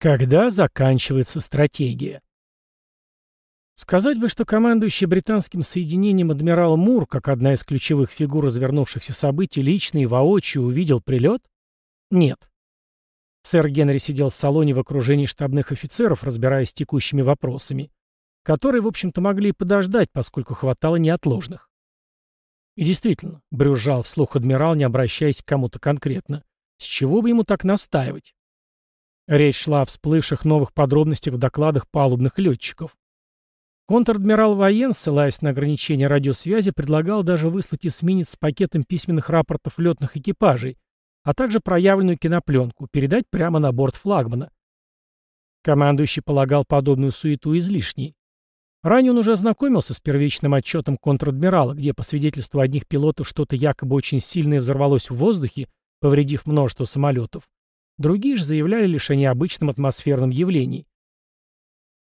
Когда заканчивается стратегия? Сказать бы, что командующий британским соединением адмирал Мур, как одна из ключевых фигур развернувшихся событий, лично и воочию увидел прилет? Нет. Сэр Генри сидел в салоне в окружении штабных офицеров, разбираясь с текущими вопросами, которые, в общем-то, могли и подождать, поскольку хватало неотложных. И действительно, брюзжал вслух адмирал, не обращаясь к кому-то конкретно. С чего бы ему так настаивать? Речь шла о всплывших новых подробностях в докладах палубных летчиков. Контр-адмирал Воен, ссылаясь на ограничения радиосвязи, предлагал даже выслать эсминец с пакетом письменных рапортов летных экипажей, а также проявленную кинопленку, передать прямо на борт флагмана. Командующий полагал подобную суету излишней. Ранее он уже ознакомился с первичным отчетом контр-адмирала, где, по свидетельству одних пилотов, что-то якобы очень сильное взорвалось в воздухе, повредив множество самолетов, Другие же заявляли лишь о необычном атмосферном явлении.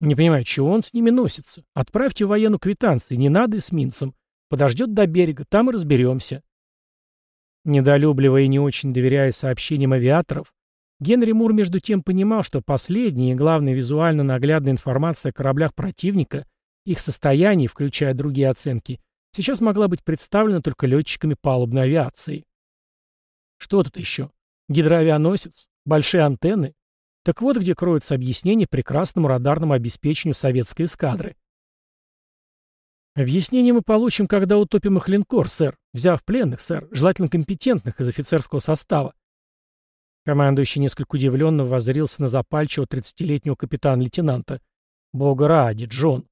Не понимаю, чего он с ними носится. Отправьте военную квитанции, не надо эсминцам. Подождет до берега, там и разберемся. Недолюбливая и не очень доверяя сообщениям авиаторов, Генри Мур между тем понимал, что последняя и, главное, визуально наглядная информация о кораблях противника, их состоянии, включая другие оценки, сейчас могла быть представлена только летчиками палубной авиации. Что тут еще? Гидроавианосец? Большие антенны? Так вот где кроется объяснение прекрасному радарному обеспечению советской эскадры. Объяснение мы получим, когда утопим их линкор, сэр, взяв пленных, сэр, желательно компетентных из офицерского состава. Командующий несколько удивленно воззрился на запальчивого тридцатилетнего капитана-лейтенанта. «Бога ради, Джон!»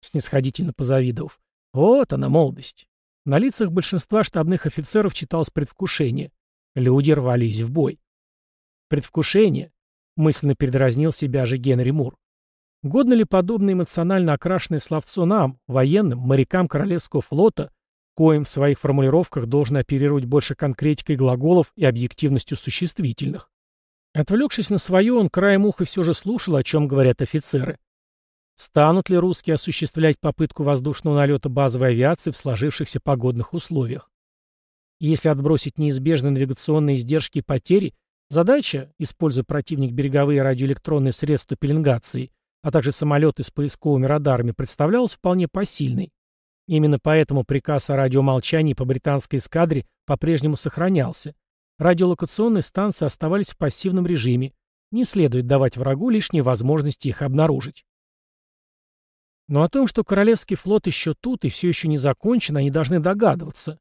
Снисходительно позавидовав. «Вот она, молодость!» На лицах большинства штабных офицеров читалось предвкушение. Люди рвались в бой. Предвкушение. Мысленно передразнил себя же Генри Мур. Годно ли подобное эмоционально окрашенное словцо нам, военным, морякам Королевского флота, коим в своих формулировках должен оперировать больше конкретикой глаголов и объективностью существительных? Отвлекшись на свое, он краем уха все же слушал, о чем говорят офицеры. Станут ли русские осуществлять попытку воздушного налета базовой авиации в сложившихся погодных условиях? Если отбросить неизбежные навигационные издержки и потери, Задача, используя противник береговые радиоэлектронные средства пеленгации, а также самолеты с поисковыми радарами, представлялась вполне посильной. Именно поэтому приказ о радиомолчании по британской эскадре по-прежнему сохранялся. Радиолокационные станции оставались в пассивном режиме. Не следует давать врагу лишние возможности их обнаружить. Но о том, что Королевский флот еще тут и все еще не закончен, они должны догадываться.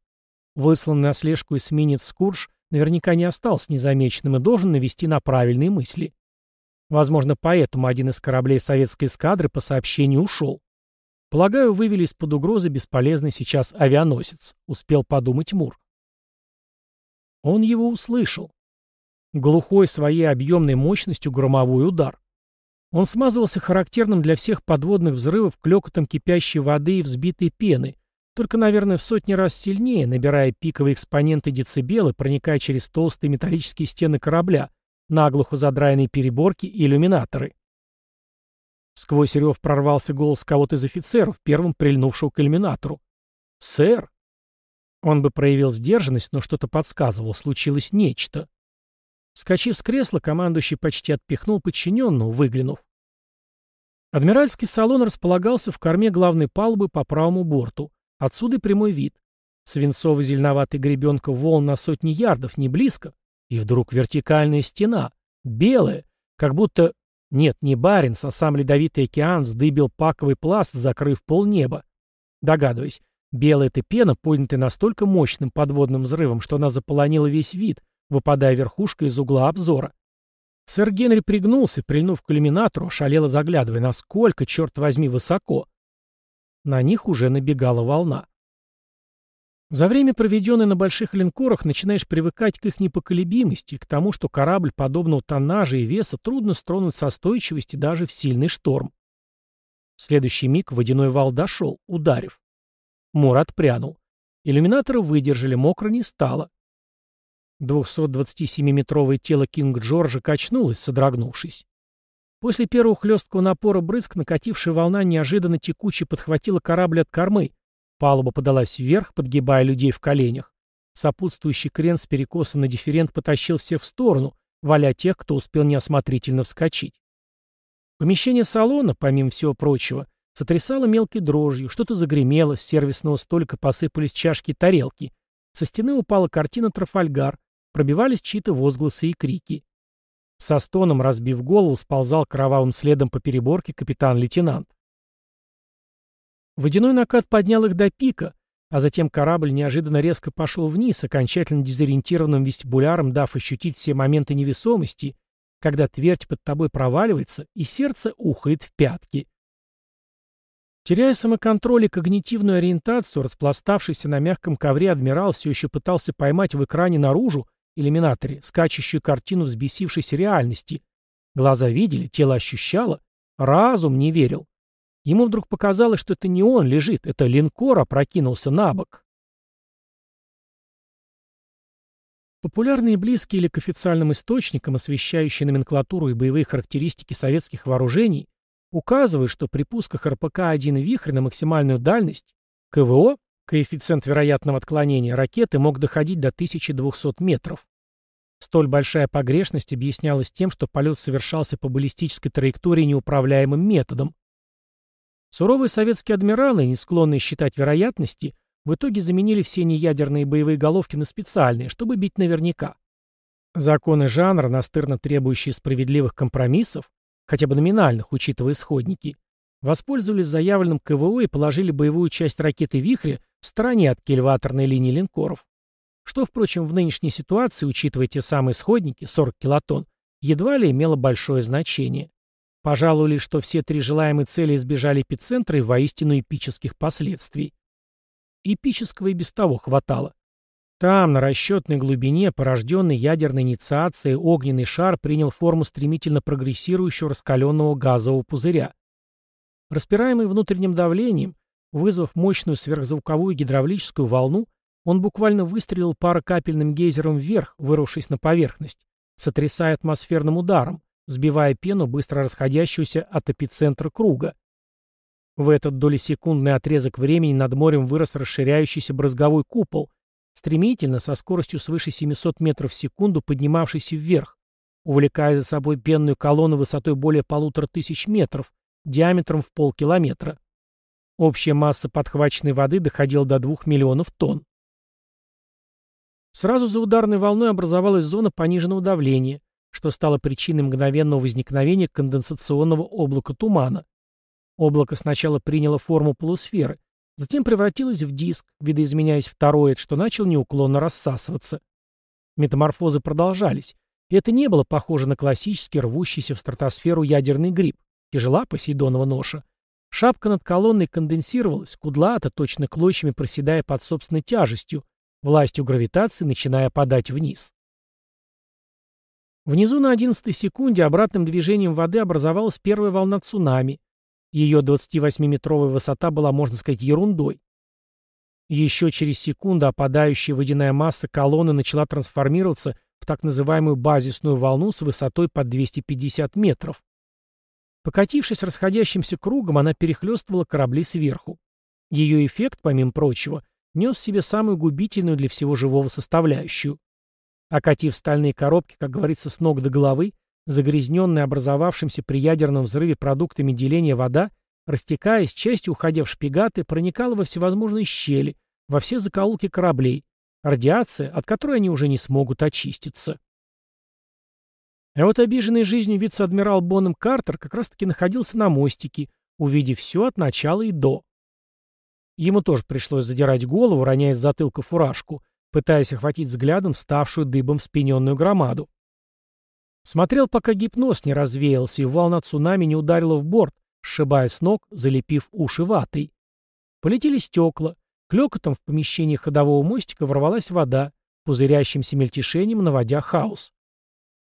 Высланный на слежку эсминец «Скурш» наверняка не остался незамеченным и должен навести на правильные мысли. Возможно, поэтому один из кораблей советской эскадры по сообщению ушел. Полагаю, вывели из-под угрозы бесполезный сейчас авианосец, успел подумать Мур. Он его услышал. Глухой своей объемной мощностью громовой удар. Он смазывался характерным для всех подводных взрывов клёкотом кипящей воды и взбитой пены, только, наверное, в сотни раз сильнее, набирая пиковые экспоненты децибелы, проникая через толстые металлические стены корабля, наглухо задраенные переборки и иллюминаторы. Сквозь рев прорвался голос кого-то из офицеров, первым прильнувшего к иллюминатору. «Сэр!» Он бы проявил сдержанность, но что-то подсказывало, случилось нечто. Скочив с кресла, командующий почти отпихнул подчиненного, выглянув. Адмиральский салон располагался в корме главной палубы по правому борту. Отсюда прямой вид. Свинцово-зеленоватый гребенка волн на сотни ярдов, не близко. И вдруг вертикальная стена, белая, как будто... Нет, не Баренц, а сам ледовитый океан вздыбил паковый пласт, закрыв полнеба. Догадываясь, белая эта пена, поднятая настолько мощным подводным взрывом, что она заполонила весь вид, выпадая верхушкой из угла обзора. Сэр Генри пригнулся, прильнув к иллюминатору, шалело заглядывая, насколько, черт возьми, высоко. На них уже набегала волна. За время, проведенное на больших линкорах, начинаешь привыкать к их непоколебимости, к тому, что корабль подобного тоннажа и веса трудно стронуть со стойчивости даже в сильный шторм. В следующий миг водяной вал дошел, ударив. Мур отпрянул. Иллюминаторы выдержали, мокро не стало. 227-метровое тело Кинг-Джорджа качнулось, содрогнувшись. После первого хлесткого напора брызг накатившая волна неожиданно текуче подхватила корабль от кормы. Палуба подалась вверх, подгибая людей в коленях. Сопутствующий крен с перекосом на дифферент потащил всех в сторону, валя тех, кто успел неосмотрительно вскочить. Помещение салона, помимо всего прочего, сотрясало мелкой дрожью, что-то загремело, с сервисного столика посыпались чашки и тарелки. Со стены упала картина «Трафальгар», пробивались чьи-то возгласы и крики. Со стоном, разбив голову, сползал кровавым следом по переборке капитан-лейтенант. Водяной накат поднял их до пика, а затем корабль неожиданно резко пошел вниз, окончательно дезориентированным вестибуляром дав ощутить все моменты невесомости, когда твердь под тобой проваливается и сердце ухает в пятки. Теряя самоконтроль и когнитивную ориентацию, распластавшийся на мягком ковре адмирал все еще пытался поймать в экране наружу иллюминаторе, скачущую картину взбесившейся реальности. Глаза видели, тело ощущало, разум не верил. Ему вдруг показалось, что это не он лежит, это линкор опрокинулся на бок. Популярные близкие или к официальным источникам, освещающие номенклатуру и боевые характеристики советских вооружений, указывают, что при пусках РПК-1 «Вихрь» на максимальную дальность КВО Коэффициент вероятного отклонения ракеты мог доходить до 1200 метров. Столь большая погрешность объяснялась тем, что полет совершался по баллистической траектории неуправляемым методом. Суровые советские адмиралы, не склонные считать вероятности, в итоге заменили все неядерные боевые головки на специальные, чтобы бить наверняка. Законы жанра, настырно требующие справедливых компромиссов, хотя бы номинальных, учитывая исходники, воспользовались заявленным КВО и положили боевую часть ракеты «Вихря» в стороне от кильваторной линии линкоров. Что, впрочем, в нынешней ситуации, учитывая те самые сходники, 40 килотонн, едва ли имело большое значение. Пожалуй ли, что все три желаемые цели избежали эпицентра и воистину эпических последствий. Эпического и без того хватало. Там, на расчетной глубине, порожденный ядерной инициацией, огненный шар принял форму стремительно прогрессирующего раскаленного газового пузыря. Распираемый внутренним давлением, вызвав мощную сверхзвуковую гидравлическую волну, он буквально выстрелил парокапельным гейзером вверх, вырвавшись на поверхность, сотрясая атмосферным ударом, сбивая пену, быстро расходящуюся от эпицентра круга. В этот долесекундный отрезок времени над морем вырос расширяющийся брызговой купол, стремительно, со скоростью свыше 700 метров в секунду поднимавшийся вверх, увлекая за собой пенную колонну высотой более полутора тысяч метров, диаметром в полкилометра. Общая масса подхваченной воды доходила до 2 миллионов тонн. Сразу за ударной волной образовалась зона пониженного давления, что стало причиной мгновенного возникновения конденсационного облака тумана. Облако сначала приняло форму полусферы, затем превратилось в диск, видоизменяясь в тороид, что начал неуклонно рассасываться. Метаморфозы продолжались, и это не было похоже на классический рвущийся в стратосферу ядерный гриб. Тяжела Посейдонова ноша. Шапка над колонной конденсировалась, кудлата, точно клочьями проседая под собственной тяжестью, властью гравитации начиная падать вниз. Внизу на 11 секунде обратным движением воды образовалась первая волна цунами. Ее 28-метровая высота была, можно сказать, ерундой. Еще через секунду опадающая водяная масса колонны начала трансформироваться в так называемую базисную волну с высотой под 250 метров. Покатившись расходящимся кругом, она перехлестывала корабли сверху. Ее эффект, помимо прочего, нес в себе самую губительную для всего живого составляющую. Окатив стальные коробки, как говорится, с ног до головы, загрязненная образовавшимся при ядерном взрыве продуктами деления вода, растекаясь, частью уходя в шпигаты, проникала во всевозможные щели, во все закоулки кораблей, радиация, от которой они уже не смогут очиститься. А вот обиженный жизнью вице-адмирал Боннем Картер как раз-таки находился на мостике, увидев все от начала и до. Ему тоже пришлось задирать голову, роняя с затылка фуражку, пытаясь охватить взглядом ставшую дыбом спененную громаду. Смотрел, пока гипноз не развеялся, и волна цунами не ударила в борт, сшибая с ног, залепив уши ватой. Полетели стекла, клёкотом в помещении ходового мостика ворвалась вода, пузырящимся мельтешением наводя хаос.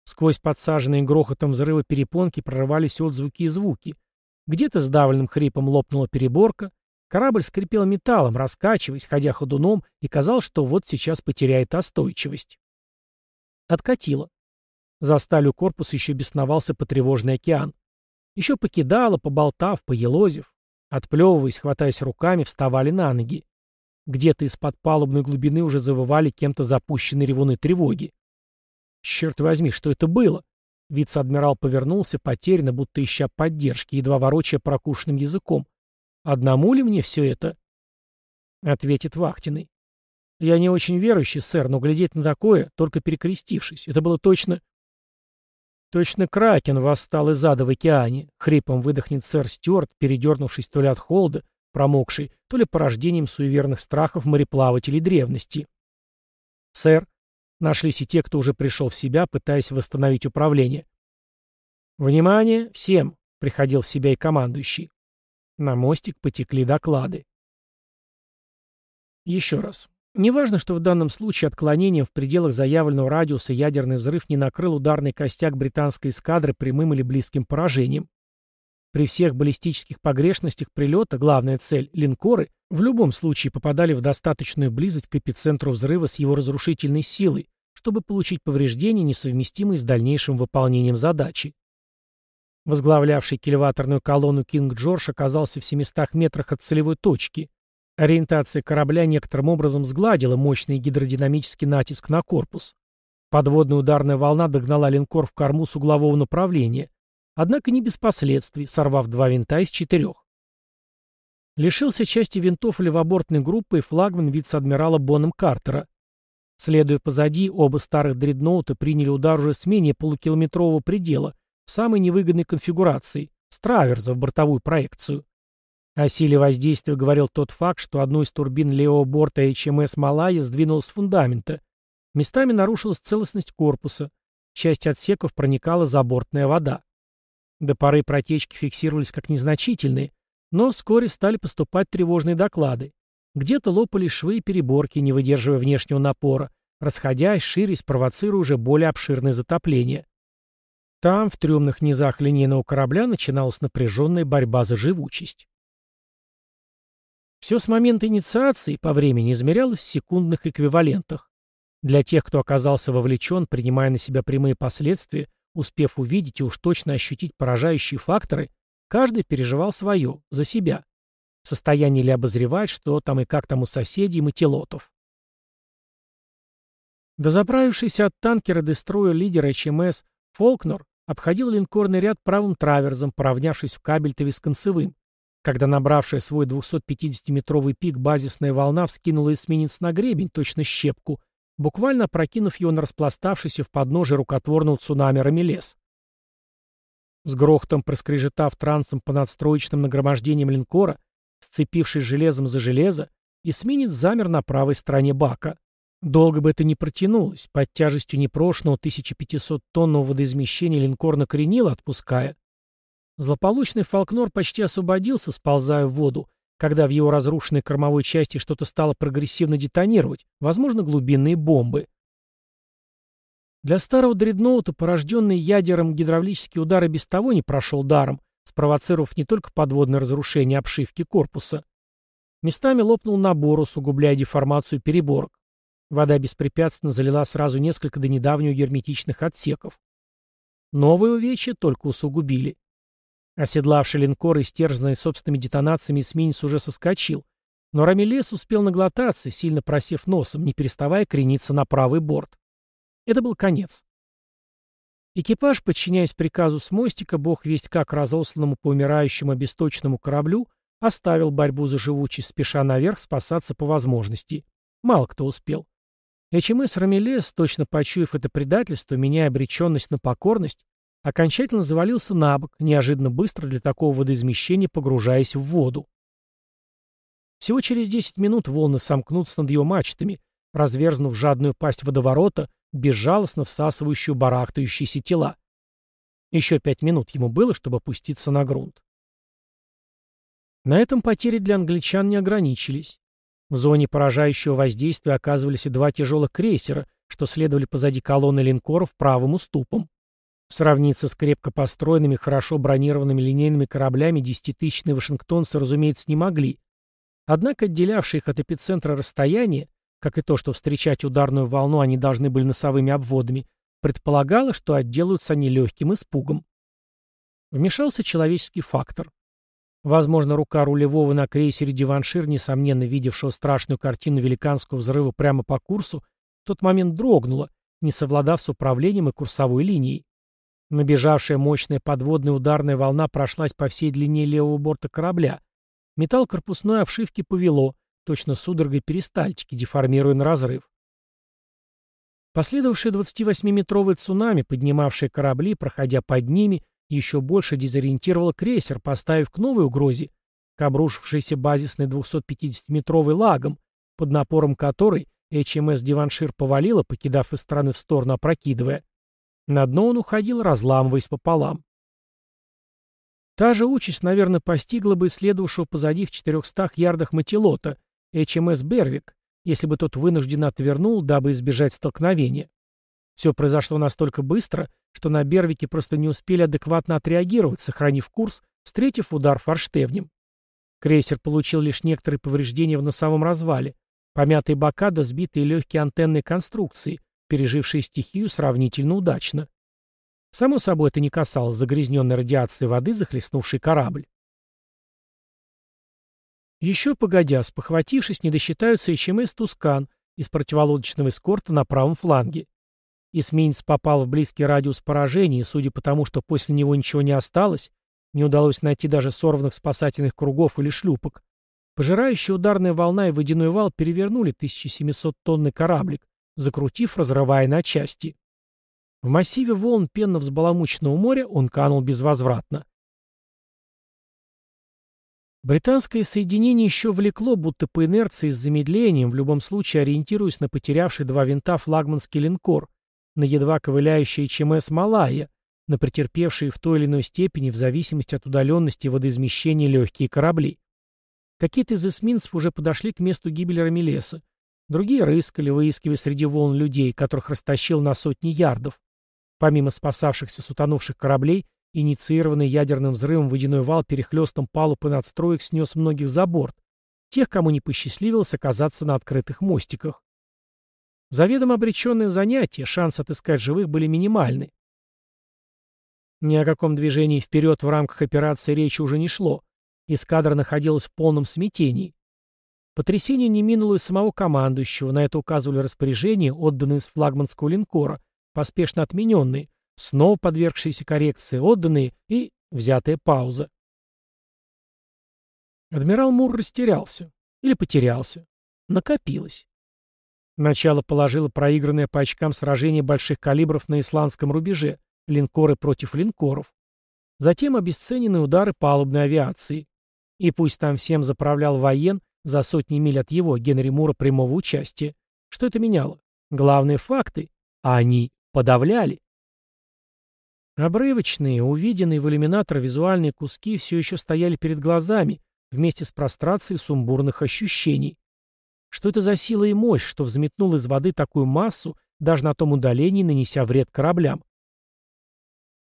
Сквозь подсаженные грохотом взрыва перепонки прорывались отзвуки и звуки. Где-то сдавленным хрипом лопнула переборка, корабль скрипел металлом, раскачиваясь, ходя ходуном, и казалось, что вот сейчас потеряет остойчивость. Откатило. За сталью корпуса еще бесновался потревожный океан. Еще покидало, поболтав, поелозив. Отплевываясь, хватаясь руками, вставали на ноги. Где-то из-под палубной глубины уже завывали кем-то запущенные ревуны тревоги. Черт возьми, что это было? Вице-адмирал повернулся, потерянно, будто ища поддержки, едва ворочая прокушенным языком. «Одному ли мне все это?» Ответит Вахтиной. «Я не очень верующий, сэр, но глядеть на такое, только перекрестившись. Это было точно...» «Точно Кракен восстал из ада в океане», — хрипом выдохнет сэр Стюарт, передернувшись то ли от холода, промокший, то ли порождением суеверных страхов мореплавателей древности. «Сэр», Нашлись и те, кто уже пришел в себя, пытаясь восстановить управление. «Внимание! Всем!» — приходил в себя и командующий. На мостик потекли доклады. Еще раз. Неважно, что в данном случае отклонением в пределах заявленного радиуса ядерный взрыв не накрыл ударный костяк британской эскадры прямым или близким поражением. При всех баллистических погрешностях прилета главная цель — линкоры — в любом случае попадали в достаточную близость к эпицентру взрыва с его разрушительной силой, чтобы получить повреждения, несовместимые с дальнейшим выполнением задачи. Возглавлявший кильваторную колонну Кинг Джордж оказался в 700 метрах от целевой точки. Ориентация корабля некоторым образом сгладила мощный гидродинамический натиск на корпус. Подводная ударная волна догнала линкор в корму с углового направления, однако не без последствий, сорвав два винта из четырех. Лишился части винтов левобортной группы и флагман вице-адмирала Боном Картера. Следуя позади, оба старых дредноута приняли удар уже с менее полукилометрового предела, в самой невыгодной конфигурации, с траверза в бортовую проекцию. О силе воздействия говорил тот факт, что одну из турбин левого борта HMS «Малайя» сдвинулась с фундамента. Местами нарушилась целостность корпуса. Часть отсеков проникала забортная вода. До поры протечки фиксировались как незначительные, но вскоре стали поступать тревожные доклады. Где-то лопали швы и переборки, не выдерживая внешнего напора, расходясь, ширясь, провоцируя уже более обширное затопление. Там, в трюмных низах линейного корабля, начиналась напряженная борьба за живучесть. Все с момента инициации по времени измерялось в секундных эквивалентах. Для тех, кто оказался вовлечен, принимая на себя прямые последствия, успев увидеть и уж точно ощутить поражающие факторы, Каждый переживал свое, за себя. В состоянии ли обозревать, что там и как там у соседей и мотилотов. Дозаправившийся от танкера дестроя лидер HМС Фолкнер обходил линкорный ряд правым траверзом, поравнявшись в кабель-то концевым, когда набравшая свой 250-метровый пик базисная волна вскинула эсминец на гребень, точно щепку, буквально опрокинув его на распластавшийся в подножие рукотворного цунами Рамелес. С грохотом проскрежетав трансом по надстроечным нагромождениям линкора, сцепившись железом за железо, эсминец замер на правой стороне бака. Долго бы это не протянулось, под тяжестью непрошенного 1500-тонного водоизмещения линкор накренил, отпуская. Злополучный Фолкнор почти освободился, сползая в воду, когда в его разрушенной кормовой части что-то стало прогрессивно детонировать, возможно, глубинные бомбы. Для старого дредноута порожденный ядером гидравлический удар и без того не прошел даром, спровоцировав не только подводное разрушение обшивки корпуса. Местами лопнул набор, усугубляя деформацию переборок. Вода беспрепятственно залила сразу несколько до недавнего герметичных отсеков. Новые увечья только усугубили. Оседлавший линкор и стерзанный собственными детонациями эсминец уже соскочил, но Рамелес успел наглотаться, сильно просев носом, не переставая крениться на правый борт. Это был конец. Экипаж, подчиняясь приказу с мостика, бог весть как разосланному по умирающему обесточенному кораблю, оставил борьбу за живучесть, спеша наверх спасаться по возможности. Мало кто успел. HМС Рамелес, точно почуяв это предательство, меняя обреченность на покорность, окончательно завалился на бок, неожиданно быстро для такого водоизмещения погружаясь в воду. Всего через 10 минут волны сомкнутся над его мачтами, разверзнув жадную пасть водоворота, безжалостно всасывающую барахтающиеся тела. Еще пять минут ему было, чтобы опуститься на грунт. На этом потери для англичан не ограничились. В зоне поражающего воздействия оказывались и два тяжелых крейсера, что следовали позади колонны линкоров правым уступом. Сравниться с крепко построенными, хорошо бронированными линейными кораблями десятитысячные вашингтонцы, разумеется, не могли. Однако отделявшие их от эпицентра расстояние как и то, что встречать ударную волну они должны были носовыми обводами, предполагало, что отделаются они легким испугом. Вмешался человеческий фактор. Возможно, рука рулевого на крейсере «Диваншир», несомненно видевшего страшную картину великанского взрыва прямо по курсу, в тот момент дрогнула, не совладав с управлением и курсовой линией. Набежавшая мощная подводная ударная волна прошлась по всей длине левого борта корабля. Металл корпусной обшивки повело, точно судорогой перистальтики, деформируя на разрыв. Последовавшее 28-метровое цунами, поднимавшее корабли, проходя под ними, еще больше дезориентировало крейсер, поставив к новой угрозе, к обрушившейся базисной 250-метровой лагом, под напором которой HMS Диваншир повалила, покидав из стороны в сторону, опрокидывая. На дно он уходил, разламываясь пополам. Та же участь, наверное, постигла бы следовавшего позади в 400 ярдах Матилота, HMS Бервик, если бы тот вынужденно отвернул, дабы избежать столкновения. Все произошло настолько быстро, что на Бервике просто не успели адекватно отреагировать, сохранив курс, встретив удар форштевнем. Крейсер получил лишь некоторые повреждения в носовом развале, помятые бока да сбитые легкие антенные конструкции, пережившие стихию сравнительно удачно. Само собой, это не касалось загрязненной радиации воды, захлестнувшей корабль. Еще погодя, спохватившись, не досчитаются HМС «Тускан» из противолодочного эскорта на правом фланге. Эсминец попал в близкий радиус поражения, и, судя по тому, что после него ничего не осталось, не удалось найти даже сорванных спасательных кругов или шлюпок, пожирающая ударная волна и водяной вал перевернули 1700-тонный кораблик, закрутив, разрывая на части. В массиве волн пенно-взбаламученного моря он канул безвозвратно. Британское соединение еще влекло, будто по инерции с замедлением, в любом случае ориентируясь на потерявший два винта флагманский линкор, на едва ковыляющий ЧМС «Малайя», на претерпевшие в той или иной степени в зависимости от удаленности водоизмещения легкие корабли. Какие-то из эсминцев уже подошли к месту гибели Рамелеса, другие рыскали, выискивая среди волн людей, которых растащил на сотни ярдов. Помимо спасавшихся с утонувших кораблей, Инициированный ядерным взрывом водяной вал перехлестом палуб и надстроек снес многих за борт, тех, кому не посчастливилось оказаться на открытых мостиках. Заведомо обреченное занятие, шанс отыскать живых были минимальны. Ни о каком движении вперед в рамках операции речи уже не шло. Эскадра находилась в полном смятении. Потрясение не минуло и самого командующего, на это указывали распоряжения, отданные с флагманского линкора, поспешно отмененные, снова подвергшиеся коррекции, отданные и взятая пауза. Адмирал Мур растерялся. Или потерялся. Накопилось. Начало положило проигранное по очкам сражение больших калибров на исландском рубеже, линкоры против линкоров. Затем обесцененные удары палубной авиации. И пусть там всем заправлял воен за сотни миль от его, Генри Мура, прямого участия. Что это меняло? Главные факты. А они подавляли. Обрывочные, увиденные в иллюминатор визуальные куски все еще стояли перед глазами, вместе с прострацией сумбурных ощущений. Что это за сила и мощь, что взметнул из воды такую массу, даже на том удалении, нанеся вред кораблям?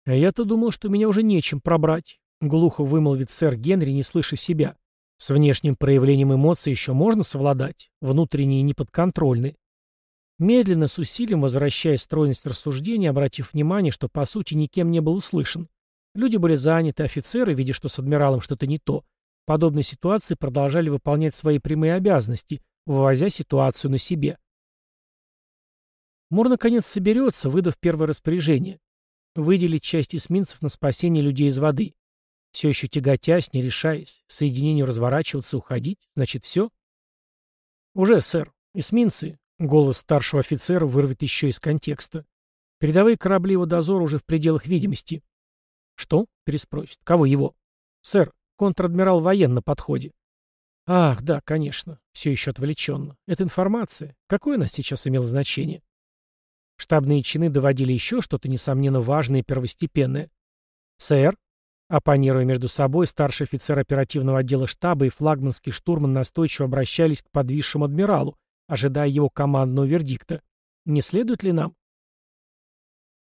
А я-то думал, что меня уже нечем пробрать, глухо вымолвит сэр Генри, не слыша себя. С внешним проявлением эмоций еще можно совладать, внутренние неподконтрольны. Медленно, с усилием, возвращая стройность рассуждения, обратив внимание, что по сути никем не был услышан. Люди были заняты, офицеры, видя, что с адмиралом что-то не то, в подобной ситуации продолжали выполнять свои прямые обязанности, вывозя ситуацию на себе. Мур наконец соберется, выдав первое распоряжение. Выделить часть эсминцев на спасение людей из воды. Все еще тяготясь, не решаясь, соединению разворачиваться, уходить, значит все? Уже, сэр. Эсминцы, Голос старшего офицера вырвет еще из контекста. Передовые корабли его дозора уже в пределах видимости. «Что?» — переспросит. «Кого его?» «Сэр, контр-адмирал воен на подходе». «Ах, да, конечно. Все еще отвлеченно. Это информация. Какое она сейчас имела значение?» Штабные чины доводили еще что-то, несомненно, важное и первостепенное. «Сэр?» Оппонируя между собой, старший офицер оперативного отдела штаба и флагманский штурман настойчиво обращались к подвисшему адмиралу, ожидая его командного вердикта. Не следует ли нам?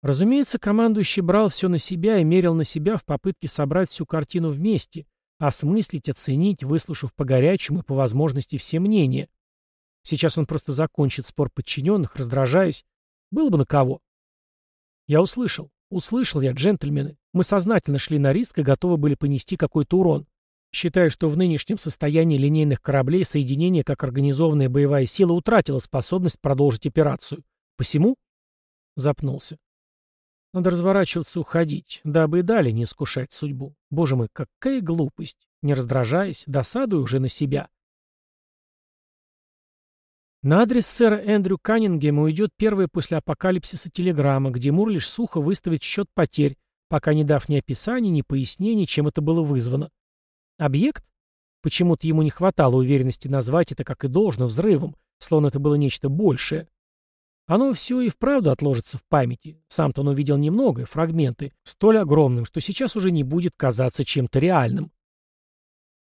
Разумеется, командующий брал все на себя и мерил на себя в попытке собрать всю картину вместе, осмыслить, оценить, выслушав по горячему и по возможности все мнения. Сейчас он просто закончит спор подчиненных, раздражаясь. Было бы на кого. Я услышал. Услышал я, джентльмены. Мы сознательно шли на риск и готовы были понести какой-то урон. Считаю, что в нынешнем состоянии линейных кораблей соединение как организованная боевая сила утратило способность продолжить операцию. Посему? Запнулся. Надо разворачиваться уходить, дабы и далее не искушать судьбу. Боже мой, какая глупость! Не раздражаясь, досадую уже на себя. На адрес сэра Эндрю Каннингема уйдет первая после апокалипсиса телеграмма, где Мур лишь сухо выставит счет потерь, пока не дав ни описания, ни пояснений, чем это было вызвано. Объект? Почему-то ему не хватало уверенности назвать это как и должно взрывом, словно это было нечто большее. Оно все и вправду отложится в памяти. Сам-то он увидел немного, фрагменты, столь огромным, что сейчас уже не будет казаться чем-то реальным.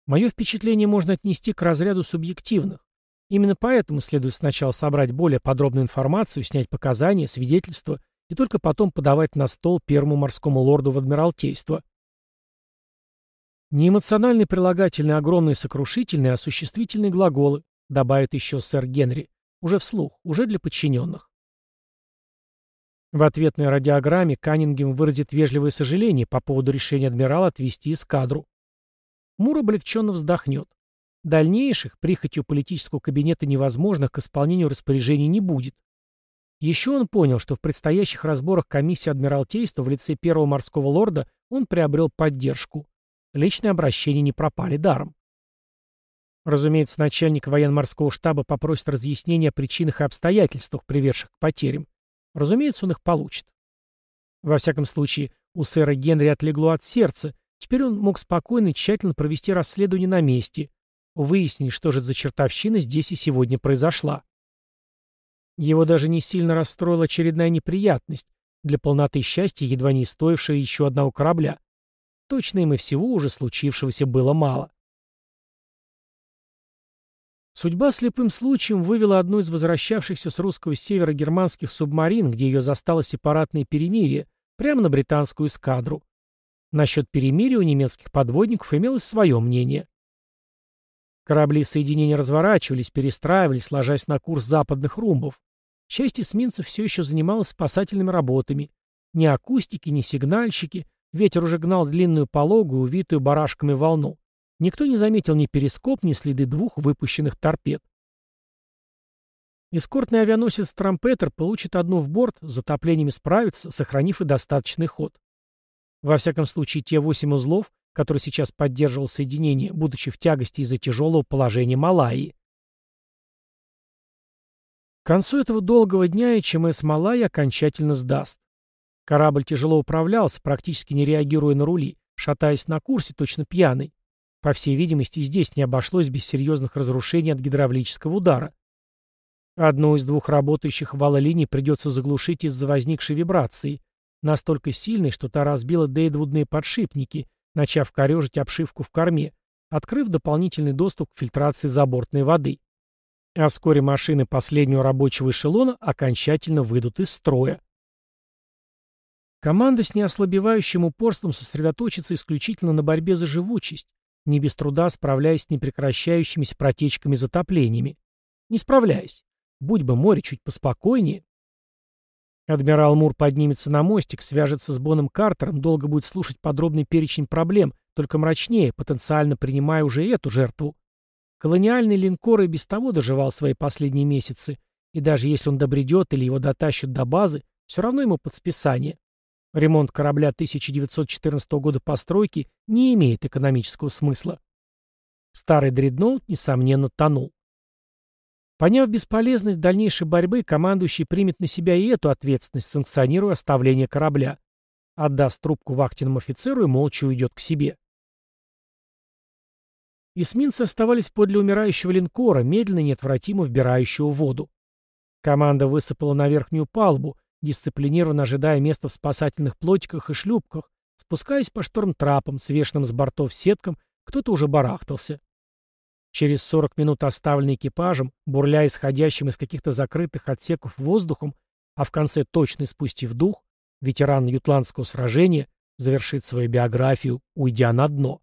Мое впечатление можно отнести к разряду субъективных. Именно поэтому следует сначала собрать более подробную информацию, снять показания, свидетельства и только потом подавать на стол первому морскому лорду в Адмиралтейство. Неэмоциональный прилагательный огромные сокрушительные, а существительные глаголы, добавит еще сэр Генри, уже вслух, уже для подчиненных. В ответной радиограмме Каннингем выразит вежливое сожаление по поводу решения адмирала отвести эскадру. Мур облегченно вздохнет. Дальнейших, прихотью политического кабинета невозможных, к исполнению распоряжений не будет. Еще он понял, что в предстоящих разборах комиссии Адмиралтейства в лице первого морского лорда он приобрел поддержку. Личные обращения не пропали даром. Разумеется, начальник военно-морского штаба попросит разъяснения о причинах и обстоятельствах, приведших к потерям. Разумеется, он их получит. Во всяком случае, у сэра Генри отлегло от сердца. Теперь он мог спокойно и тщательно провести расследование на месте, выяснить, что же за чертовщина здесь и сегодня произошла. Его даже не сильно расстроила очередная неприятность, для полноты счастья едва не стоившая еще одного корабля. Точно им и всего уже случившегося было мало. Судьба слепым случаем вывела одну из возвращавшихся с русского севера германских субмарин, где ее застало сепаратное перемирие, прямо на британскую эскадру. Насчет перемирия у немецких подводников имелось свое мнение. Корабли соединения разворачивались, перестраивались, ложась на курс западных румбов. Часть эсминцев все еще занималась спасательными работами. Ни акустики, ни сигнальщики. Ветер уже гнал длинную пологую, увитую барашками волну. Никто не заметил ни перископ, ни следы двух выпущенных торпед. Эскортный авианосец «Трампетер» получит одну в борт, с затоплениями справится, сохранив и достаточный ход. Во всяком случае, те восемь узлов, который сейчас поддерживал соединение, будучи в тягости из-за тяжелого положения Малайи. К концу этого долгого дня HМС Малайи окончательно сдаст. Корабль тяжело управлялся, практически не реагируя на рули, шатаясь на курсе, точно пьяный. По всей видимости, здесь не обошлось без серьезных разрушений от гидравлического удара. Одну из двух работающих валолиний придется заглушить из-за возникшей вибрации, настолько сильной, что та разбила дейдвудные подшипники, начав корежить обшивку в корме, открыв дополнительный доступ к фильтрации забортной воды. А вскоре машины последнего рабочего эшелона окончательно выйдут из строя. Команда с неослабевающим упорством сосредоточится исключительно на борьбе за живучесть, не без труда справляясь с непрекращающимися протечками и затоплениями. Не справляясь. Будь бы море чуть поспокойнее. Адмирал Мур поднимется на мостик, свяжется с Боном Картером, долго будет слушать подробный перечень проблем, только мрачнее, потенциально принимая уже эту жертву. Колониальный линкор и без того доживал свои последние месяцы, и даже если он добредет или его дотащат до базы, все равно ему под списание. Ремонт корабля 1914 года постройки не имеет экономического смысла. Старый дредноут, несомненно, тонул. Поняв бесполезность дальнейшей борьбы, командующий примет на себя и эту ответственность, санкционируя оставление корабля. Отдаст трубку вахтенному офицеру и молча уйдет к себе. Эсминцы оставались подле умирающего линкора, медленно и неотвратимо вбирающего воду. Команда высыпала на верхнюю палубу, дисциплинированно ожидая места в спасательных плотиках и шлюпках, спускаясь по шторм-трапам, свешенным с бортов сеткам, кто-то уже барахтался. Через 40 минут оставленный экипажем, бурля исходящим из каких-то закрытых отсеков воздухом, а в конце точно спустив дух, ветеран ютландского сражения завершит свою биографию, уйдя на дно.